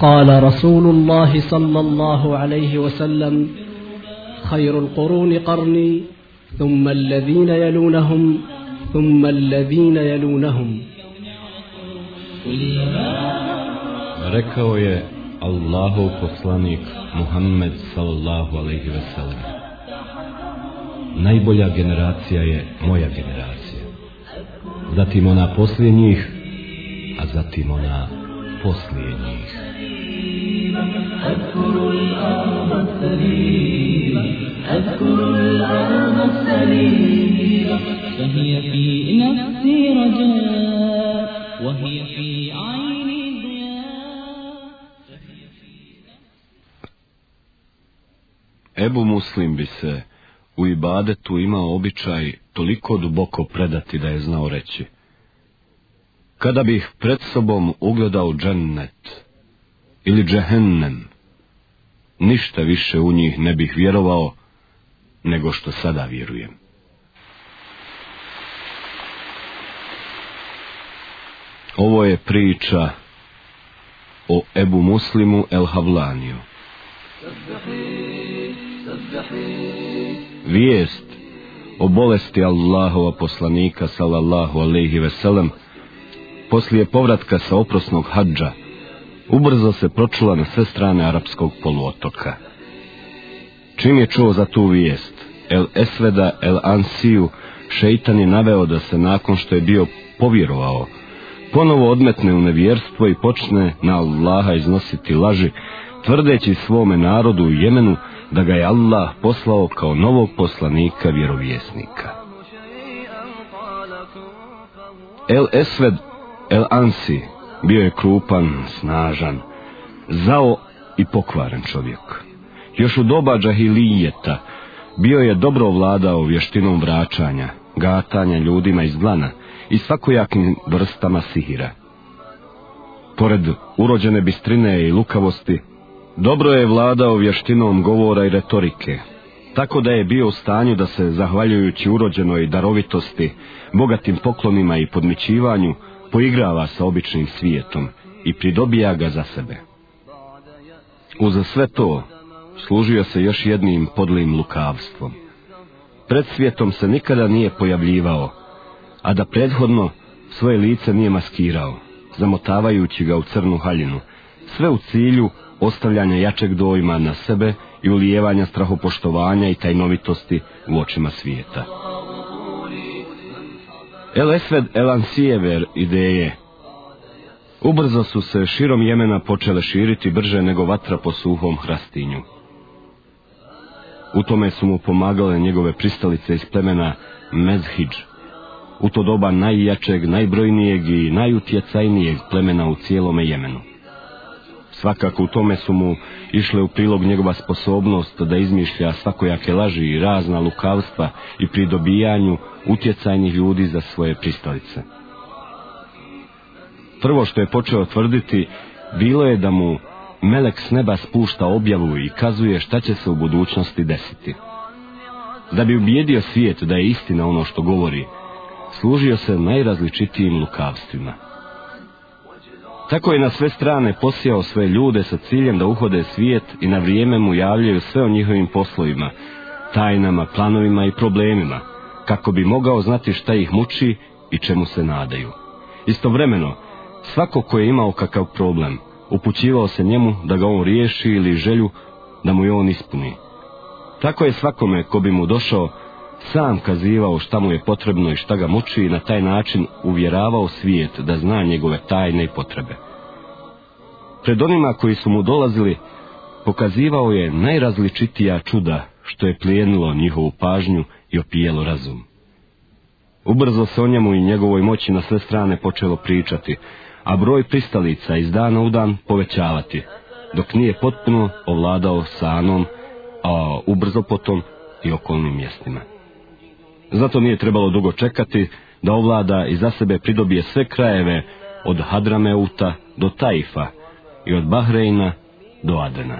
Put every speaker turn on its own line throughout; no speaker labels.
قال رسول الله صلى الله عليه وسلم خير القرون قرني ثم الذين يلونهم ثم الذين يلونهم
Rekao je Allahov poslanik Muhammed sallallahu alaihi ve sellem. Najbolja generacija je moja generacija. Zatim ona poslije njih, a zatim ona poslije njih. Ebu Muslim bi se u ibadetu imao običaj toliko duboko predati da je znao reći. Kada bih pred sobom ugledao džennet ili džehennem, ništa više u njih ne bih vjerovao nego što sada vjerujem. Ovo je priča o Ebu Muslimu El Havlaniju. Vijest o bolesti Allahova poslanika sallallahu alaihi veselem poslije povratka sa oprosnog hadža ubrzo se pročula na sve strane arapskog poluotoka. Čim je čuo za tu vijest, El Esveda El Ansiju šeitan je naveo da se nakon što je bio povjerovao, ponovo odmetne u nevjerstvo i počne na Allaha iznositi laži, tvrdeći svome narodu u Jemenu da ga je Allah poslao kao novog poslanika vjerovjesnika. El Esved El Ansi bio je krupan, snažan, zao i pokvaren čovjek. Još u doba džahilijeta bio je dobro vladao vještinom vraćanja, gatanja ljudima iz dlana i svakojakim vrstama sihira. Pored urođene bistrine i lukavosti, dobro je vladao vještinom govora i retorike, tako da je bio u stanju da se, zahvaljujući urođenoj darovitosti, bogatim poklonima i podmićivanju, poigrava sa običnim svijetom i pridobija ga za sebe. Uz sve to, služio se još jednim podlim lukavstvom. Pred svijetom se nikada nije pojavljivao, a da prethodno svoje lice nije maskirao, zamotavajući ga u crnu haljinu, sve u cilju ostavljanja jačeg dojma na sebe i ulijevanja strahopoštovanja i tajnovitosti u očima svijeta. El Esved El Ansijever ideje ubrzo su se širom Jemena počele širiti brže nego vatra po suhom hrastinju. U tome su mu pomagale njegove pristalice iz plemena Mezhidž, u to doba najjačeg, najbrojnijeg i najutjecajnijeg plemena u cijelome Jemenu. Svakako u tome su mu išle u prilog njegova sposobnost da izmišlja svakojake laži i razna lukavstva i pri dobijanju utjecajnih ljudi za svoje pristalice. Prvo što je počeo tvrditi bilo je da mu Melek s neba spušta objavu i kazuje šta će se u budućnosti desiti. Da bi ubijedio svijet da je istina ono što govori, služio se najrazličitijim lukavstvima. Tako je na sve strane posijao sve ljude sa ciljem da uhode svijet i na vrijeme mu javljaju sve o njihovim poslovima, tajnama, planovima i problemima, kako bi mogao znati šta ih muči i čemu se nadaju. Istovremeno, svako ko je imao kakav problem, upućivao se njemu da ga on riješi ili želju da mu je on ispuni. Tako je svakome ko bi mu došao sam kazivao šta mu je potrebno i šta ga muči i na taj način uvjeravao svijet da zna njegove tajne i potrebe. Pred onima koji su mu dolazili, pokazivao je najrazličitija čuda što je plijenilo njihovu pažnju i opijelo razum. Ubrzo se o njemu i njegovoj moći na sve strane počelo pričati, a broj pristalica iz dana u dan povećavati, dok nije potpuno ovladao sanom, a ubrzo potom i okolnim mjestima. Zato nije trebalo dugo čekati da ovlada i za sebe pridobije sve krajeve od Hadrameuta do Taifa i od Bahreina do Adena.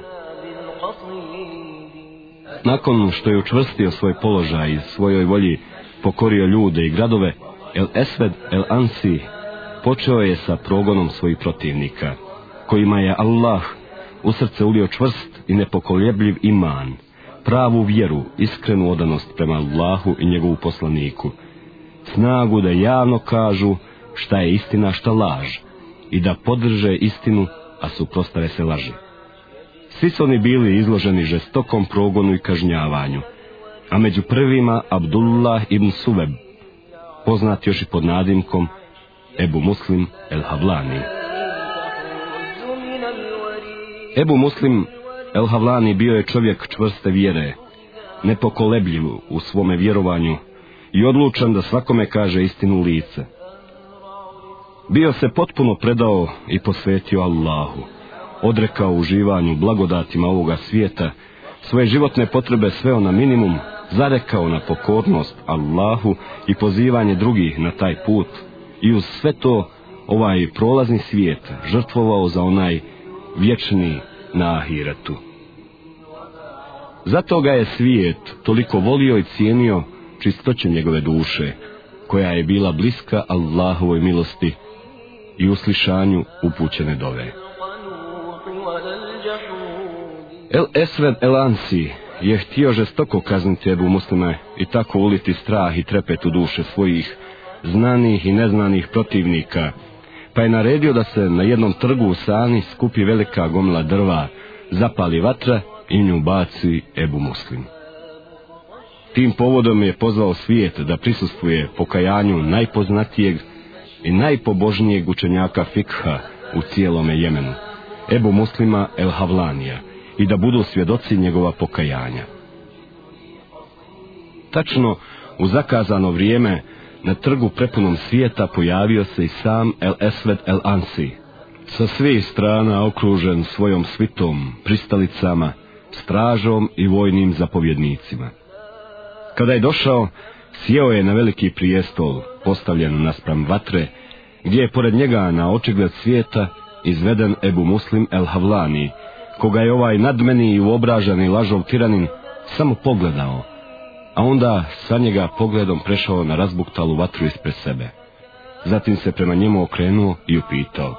Nakon što je učvrstio svoj položaj i svojoj volji pokorio ljude i gradove, El Esved El Ansi počeo je sa progonom svojih protivnika, kojima je Allah u srce ulio čvrst i nepokoljebljiv iman, pravu vjeru, iskrenu odanost prema Allahu i njegovu poslaniku, snagu da javno kažu šta je istina, šta laž, i da podrže istinu, a suprostave se laži. Svi su oni bili izloženi žestokom progonu i kažnjavanju, a među prvima Abdullah ibn Suveb, poznat još i pod nadimkom Ebu Muslim el Havlani. Ebu Muslim el Havlani bio je čovjek čvrste vjere, nepokolebljiv u svome vjerovanju i odlučan da svakome kaže istinu lice. Bio se potpuno predao i posvetio Allahu, odrekao uživanju blagodatima ovoga svijeta, svoje životne potrebe sveo na minimum, zarekao na pokornost Allahu i pozivanje drugih na taj put. I uz sve to ovaj prolazni svijet žrtvovao za onaj vječni na ahiretu. Zato ga je svijet toliko volio i cijenio čistoću njegove duše, koja je bila bliska Allahovoj milosti i uslišanju upućene dove. El Esved El Ansi je htio žestoko kazniti Ebu Muslima i tako uliti strah i trepet u duše svojih znanih i neznanih protivnika, pa je naredio da se na jednom trgu u Sani skupi velika gomla drva, zapali vatra i nju baci Ebu Muslim. Tim povodom je pozvao svijet da prisustvuje pokajanju najpoznatijeg i najpobožnijeg učenjaka fikha u cijelome Jemenu, Ebu Muslima El Havlanija, i da budu svjedoci njegova pokajanja. Tačno u zakazano vrijeme na trgu prepunom svijeta pojavio se i sam El Esved El Ansi, sa svih strana okružen svojom svitom, pristalicama, stražom i vojnim zapovjednicima. Kada je došao, sjeo je na veliki prijestol, postavljen naspram vatre, gdje je pored njega na očigled svijeta izveden Ebu Muslim El Havlani, koga je ovaj nadmeni i uobraženi lažov tiranin samo pogledao, a onda sa njega pogledom prešao na razbuktalu vatru ispred sebe. Zatim se prema njemu okrenuo i upitao.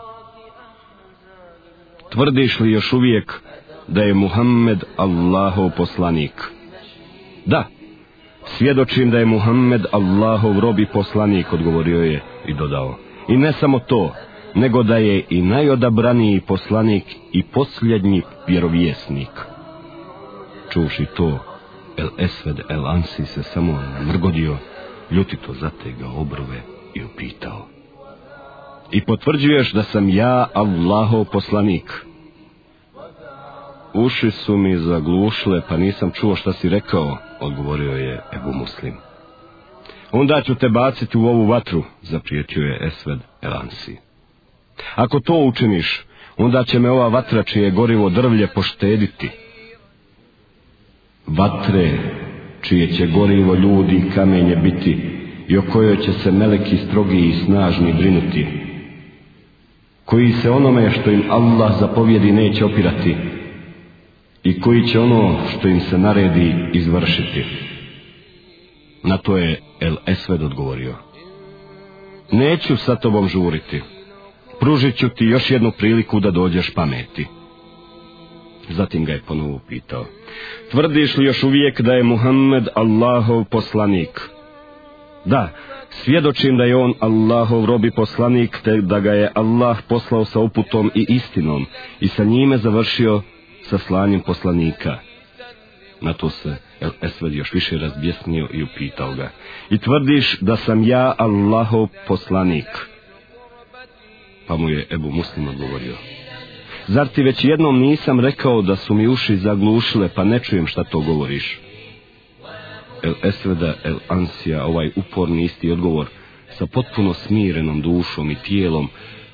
Tvrdiš li još uvijek da je Muhammed Allahov poslanik? Da, svjedočim da je Muhammed Allahov rob i poslanik, odgovorio je i dodao. I ne samo to, nego da je i najodabraniji poslanik i posljednji vjerovjesnik. Čuši to, El Esved El Ansi se samo namrgodio, ljutito zategao obrove i upitao. I potvrđuješ da sam ja Allahov poslanik. Uši su mi zaglušle, pa nisam čuo šta si rekao, odgovorio je Ebu Muslim. Onda ću te baciti u ovu vatru, zaprijetio je Esved Elansi. Ako to učiniš, onda će me ova vatra čije gorivo drvlje poštediti. Vatre, čije će gorivo ljudi i kamenje biti, i o kojoj će se meleki strogi i snažni brinuti, koji se onome što im Allah zapovjedi neće opirati, i koji će ono što im se naredi izvršiti. Na to je El Esved odgovorio. Neću sa tobom žuriti pružit ću ti još jednu priliku da dođeš pameti. Zatim ga je ponovo pitao. Tvrdiš li još uvijek da je Muhammed Allahov poslanik? Da, svjedočim da je on Allahov robi poslanik, te da ga je Allah poslao sa uputom i istinom i sa njime završio sa slanjem poslanika. Na to se Esved još više razbjesnio i upitao ga. I tvrdiš da sam ja Allahov poslanik? Pa mu je Ebu Muslim odgovorio. Zar ti već jednom nisam rekao da su mi uši zaglušile, pa ne čujem šta to govoriš? El Esveda El Ansija, ovaj uporni isti odgovor, sa potpuno smirenom dušom i tijelom,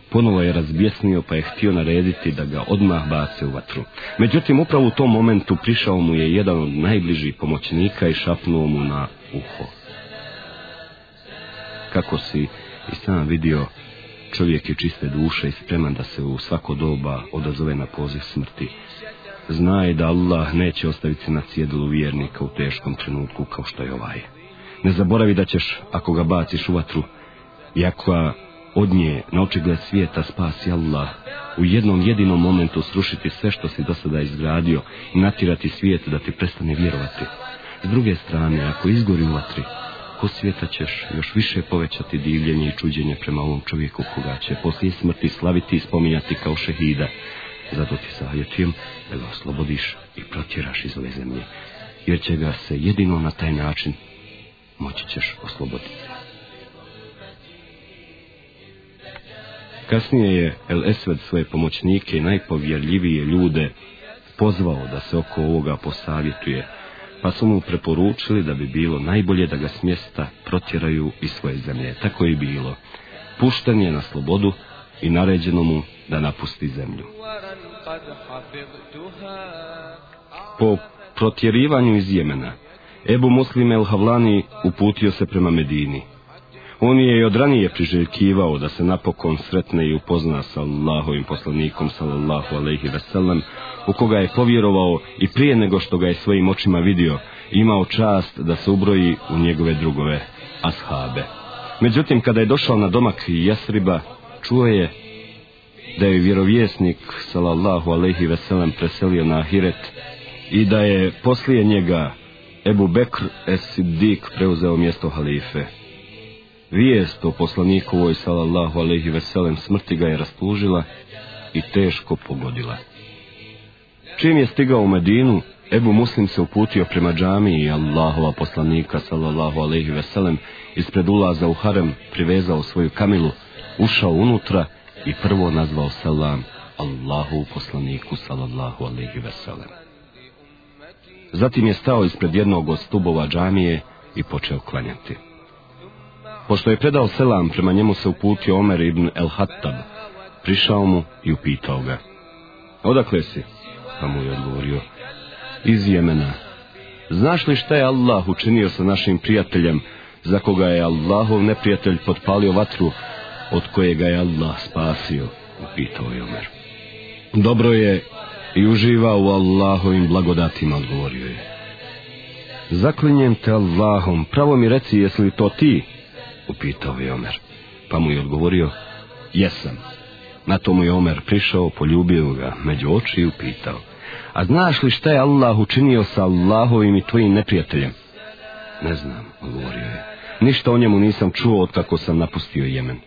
ponovo je razbjesnio pa je htio narediti da ga odmah bace u vatru. Međutim, upravo u tom momentu prišao mu je jedan od najbližih pomoćnika i šapnuo mu na uho. Kako si i sam vidio, Čovjek je čiste duše i spreman da se u svako doba odazove na poziv smrti. Znaj da Allah neće ostaviti na cjedilu vjernika u teškom trenutku kao što je ovaj. Ne zaboravi da ćeš, ako ga baciš u vatru, i ako od nje na očigled svijeta spasi Allah, u jednom jedinom momentu srušiti sve što si do sada izgradio i natirati svijet da ti prestane vjerovati. S druge strane, ako izgori u vatri, ko svijeta ćeš još više povećati divljenje i čuđenje prema ovom čovjeku koga će poslije smrti slaviti i spominjati kao šehida. Zato ti savjetujem da ga oslobodiš i protjeraš iz ove zemlje, jer će ga se jedino na taj način moći ćeš osloboditi. Kasnije je El Esved svoje pomoćnike i najpovjerljivije ljude pozvao da se oko ovoga posavjetuje, pa su mu preporučili da bi bilo najbolje da ga s mjesta protjeraju iz svoje zemlje. Tako je bilo. Pušten je na slobodu i naređeno mu da napusti zemlju. Po protjerivanju iz Jemena, Ebu Muslim el Havlani uputio se prema Medini. On je i od ranije priželjkivao da se napokon sretne i upozna sa Allahovim poslanikom sallallahu alaihi veselam, u koga je povjerovao i prije nego što ga je svojim očima vidio, imao čast da se ubroji u njegove drugove, ashabe. Međutim, kada je došao na domak Jasriba, čuo je da je vjerovjesnik sallallahu alaihi veselam preselio na Ahiret i da je poslije njega Ebu Bekr es Siddiq preuzeo mjesto halife. Vijest o poslanikovoj sallallahu alaihi veselem smrti ga je rastužila i teško pogodila. Čim je stigao u Medinu, Ebu Muslim se uputio prema džami i Allahova poslanika sallallahu alaihi veselem ispred ulaza u harem privezao svoju kamilu, ušao unutra i prvo nazvao selam Allahu poslaniku sallallahu alaihi veselem. Zatim je stao ispred jednog od stubova džamije i počeo klanjati. Pošto je predao selam, prema njemu se uputio Omer ibn El Hattab. Prišao mu i upitao ga. Odakle si? Pa mu je odgovorio. Iz Jemena. Znaš li šta je Allah učinio sa našim prijateljem, za koga je Allahov neprijatelj potpalio vatru, od kojega je Allah spasio? Upitao je Omer. Dobro je i uživa u Allahovim blagodatima, odgovorio je. Zaklinjem te Allahom, pravo mi reci, jesi li to ti? Upitao je Omer. Pa mu je odgovorio, jesam. Na to mu je Omer prišao, poljubio ga među oči i upitao, a znaš li šta je Allah učinio sa Allahovim i tvojim neprijateljem? Ne znam, odgovorio je. Ništa o njemu nisam čuo od kako sam napustio Jemen.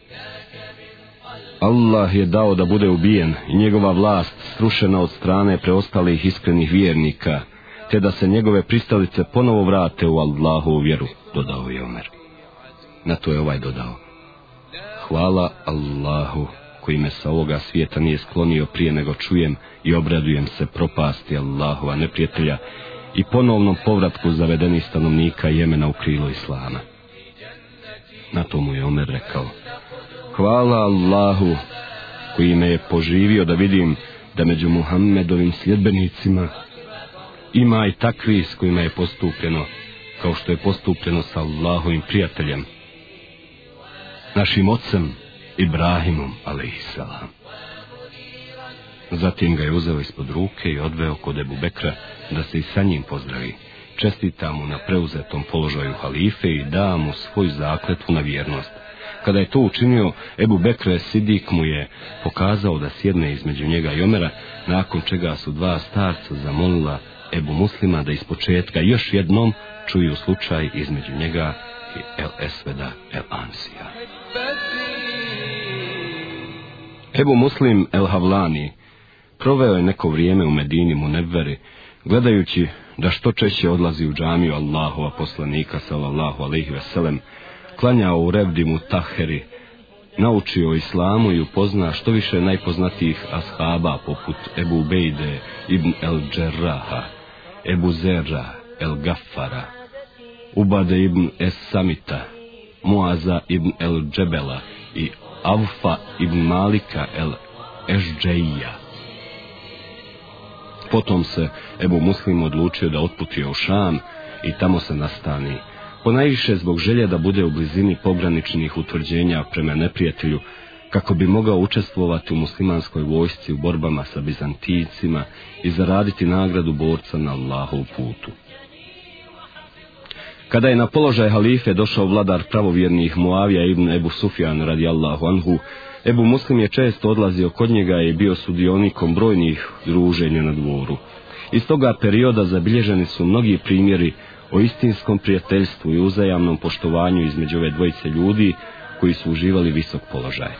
Allah je dao da bude ubijen i njegova vlast srušena od strane preostalih iskrenih vjernika, te da se njegove pristalice ponovo vrate u Allahovu vjeru, dodao je Omer. Na to je ovaj dodao. Hvala Allahu koji me sa ovoga svijeta nije sklonio prije nego čujem i obradujem se propasti Allahova neprijatelja i ponovnom povratku zavedenih stanovnika Jemena u krilo Islama. Na to mu je Omer rekao. Hvala Allahu koji me je poživio da vidim da među Muhammedovim sljedbenicima ima i takvi s kojima je postupljeno kao što je postupljeno sa Allahovim prijateljem našim ocem Ibrahimom alaihissalam. Zatim ga je uzeo ispod ruke i odveo kod Ebu Bekra da se i sa njim pozdravi. Čestita mu na preuzetom položaju halife i da mu svoju zakletvu na vjernost. Kada je to učinio, Ebu Bekre Sidik mu je pokazao da sjedne između njega i Omera, nakon čega su dva starca zamolila Ebu Muslima da ispočetka još jednom čuju slučaj između njega i El Esveda El Ansija. Ebu Muslim El Havlani. Proveo je neko vrijeme u Medini Munevveri, gledajući da što češće odlazi u džamiju Allahova poslanika sallallahu alaihi veselem, klanjao u Revdimu Taheri, naučio islamu i upozna što više najpoznatijih ashaba poput Ebu Bejde ibn El Džerraha, Ebu Zerra El Gaffara, Ubade ibn Es Samita, Muaza ibn El Džebela i Avfa ibn Malika el Ešđeija. Potom se Ebu Muslim odlučio da otputuje u Šam i tamo se nastani. Ponajviše zbog želje da bude u blizini pograničnih utvrđenja prema neprijatelju, kako bi mogao učestvovati u muslimanskoj vojsci u borbama sa Bizantijcima i zaraditi nagradu borca na Allahov putu. Kada je na položaj halife došao vladar pravovjernih Muavija ibn Ebu Sufjan radijallahu anhu, Ebu Muslim je često odlazio kod njega i bio sudionikom brojnih druženja na dvoru. Iz toga perioda zabilježeni su mnogi primjeri o istinskom prijateljstvu i uzajamnom poštovanju između ove dvojice ljudi koji su uživali visok položaj.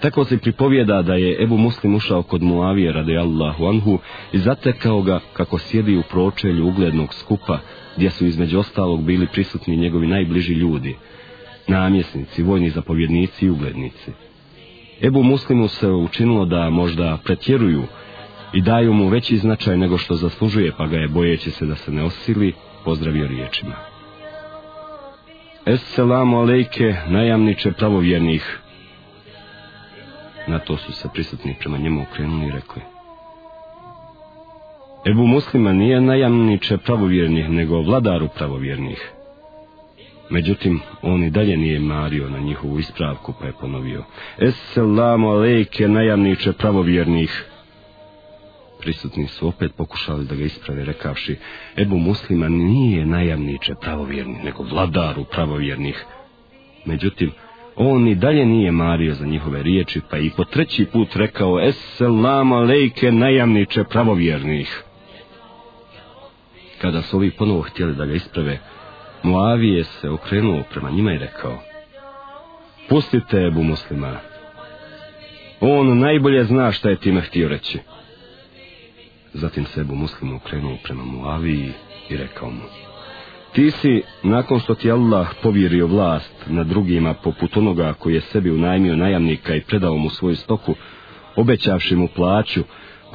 Tako se pripovijeda da je Ebu Muslim ušao kod Muavije radijallahu anhu i zatekao ga kako sjedi u pročelju uglednog skupa gdje su između ostalog bili prisutni njegovi najbliži ljudi, namjesnici, vojni zapovjednici i uglednici. Ebu Muslimu se učinilo da možda pretjeruju i daju mu veći značaj nego što zaslužuje, pa ga je bojeći se da se ne osili, pozdravio riječima. Esselamu alejke, najamniče pravovjernih. Na to su se prisutni prema njemu okrenuli i rekli. Ebu Muslima nije najamniče pravovjernih, nego vladaru pravovjernih. Međutim, on i dalje nije mario na njihovu ispravku, pa je ponovio. Esselamu alejke, najamniče pravovjernih. Prisutni su opet pokušali da ga isprave rekavši, Ebu Muslima nije najamniče pravovjernih, nego vladaru pravovjernih. Međutim, on i dalje nije mario za njihove riječi, pa i po treći put rekao, Esselamu alejke, najamniče pravovjernih. Kada su ovi ponovo htjeli da ga isprave, Muavije se okrenuo prema njima i rekao, Pustite Ebu Muslima. On najbolje zna šta je time htio reći. Zatim se Ebu Muslim okrenuo prema Muaviji i rekao mu, Ti si, nakon što ti Allah povjerio vlast na drugima poput onoga koji je sebi unajmio najamnika i predao mu svoju stoku, obećavši mu plaću,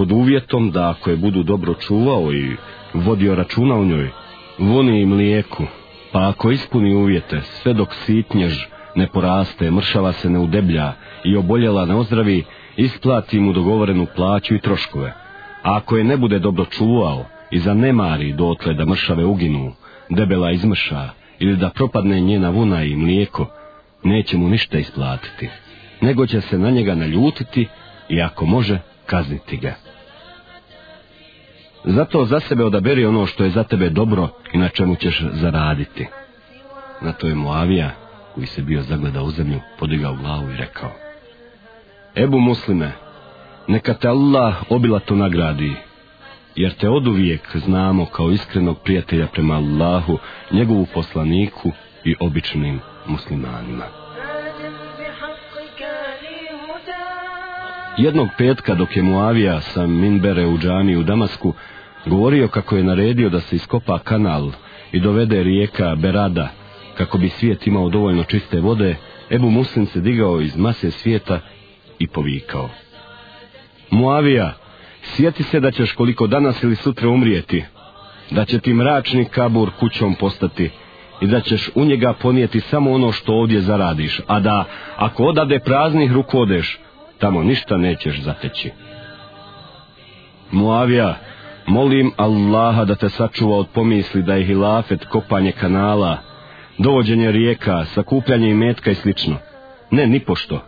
pod uvjetom da ako je budu dobro čuvao i vodio računa o njoj, voni i mlijeku, pa ako ispuni uvjete, sve dok sitnjež ne poraste, mršava se ne udeblja i oboljela ne ozdravi, isplati mu dogovorenu plaću i troškove. A ako je ne bude dobro čuvao i zanemari dotle da mršave uginu, debela izmrša ili da propadne njena vuna i mlijeko, neće mu ništa isplatiti, nego će se na njega naljutiti i ako može, kazniti ga. Zato za sebe odaberi ono što je za tebe dobro i na čemu ćeš zaraditi. Na to je Moavija, koji se bio zagledao u zemlju, podigao glavu i rekao. Ebu muslime, neka te Allah obilato nagradi, jer te oduvijek znamo kao iskrenog prijatelja prema Allahu, njegovu poslaniku i običnim muslimanima. Jednog petka dok je Muavija sa Minbere u džami u Damasku govorio kako je naredio da se iskopa kanal i dovede rijeka Berada kako bi svijet imao dovoljno čiste vode, Ebu Muslim se digao iz mase svijeta i povikao. Muavija, sjeti se da ćeš koliko danas ili sutra umrijeti, da će ti mračni kabur kućom postati i da ćeš u njega ponijeti samo ono što ovdje zaradiš, a da, ako odade praznih ruku odeš, tamo ništa nećeš zateći. Muavija, molim Allaha da te sačuva od pomisli da je hilafet kopanje kanala, dovođenje rijeka, sakupljanje imetka i slično. Ne, nipošto.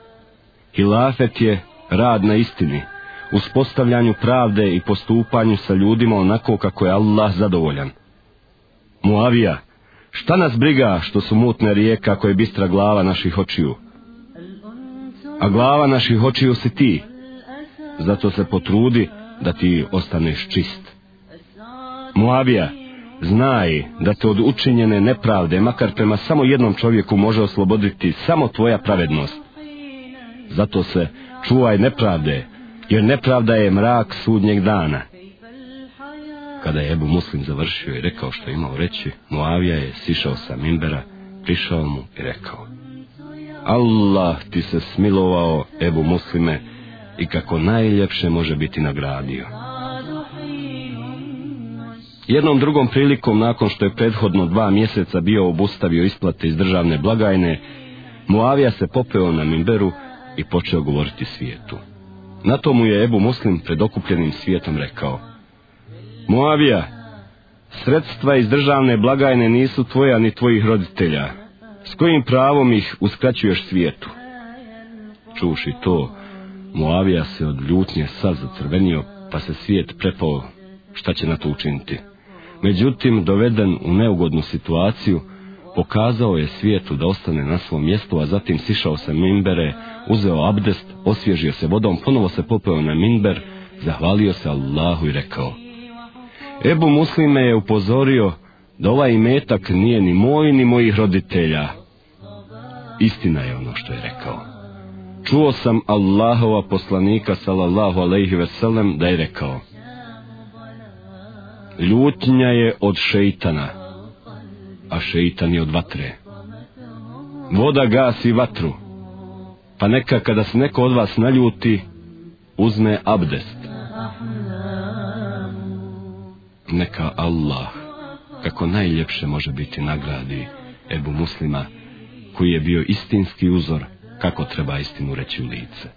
Hilafet je rad na istini, uspostavljanju pravde i postupanju sa ljudima onako kako je Allah zadovoljan. Muavija, šta nas briga što su mutne rijeka koje je bistra glava naših očiju? A glava naših očiju si ti, zato se potrudi da ti ostaneš čist. Muavija, znaj da te od učinjene nepravde, makar prema samo jednom čovjeku može osloboditi samo tvoja pravednost. Zato se čuvaj nepravde, jer nepravda je mrak sudnjeg dana. Kada je Ebu Muslim završio i rekao što imao reći, Muavija je sišao sa Mimbera, prišao mu i rekao Allah ti se smilovao, Ebu Muslime, i kako najljepše može biti nagradio. Jednom drugom prilikom, nakon što je prethodno dva mjeseca bio obustavio isplate iz državne blagajne, Muavija se popeo na Mimberu i počeo govoriti svijetu. Na to mu je Ebu Muslim pred okupljenim svijetom rekao Muavija, sredstva iz državne blagajne nisu tvoja ni tvojih roditelja. S kojim pravom ih uskraćuješ svijetu? Čuši to, Moavija se od ljutnje sad zacrvenio, pa se svijet prepao šta će na to učiniti. Međutim, doveden u neugodnu situaciju, pokazao je svijetu da ostane na svom mjestu, a zatim sišao sa minbere, uzeo abdest, osvježio se vodom, ponovo se popeo na minber, zahvalio se Allahu i rekao Ebu Muslime je upozorio da ovaj imetak nije ni moj ni mojih roditelja. Istina je ono što je rekao. Čuo sam Allahova poslanika sallallahu alejhi ve sellem da je rekao: Ljutnja je od šeitana, a šeitan je od vatre. Voda gasi vatru, pa neka kada se neko od vas naljuti, uzme abdest. Neka Allah, kako najljepše može biti nagradi Ebu Muslima, koji je bio istinski uzor kako treba istinu reći u lice.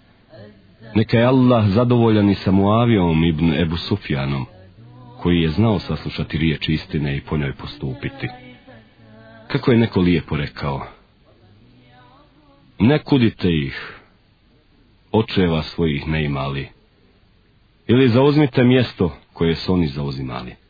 Neka je Allah zadovoljan i sa Muavijom ibn Ebu Sufjanom, koji je znao saslušati riječi istine i po njoj postupiti. Kako je neko lijepo rekao, ne kudite ih, očeva svojih ne imali, ili zauzmite mjesto koje su oni zauzimali.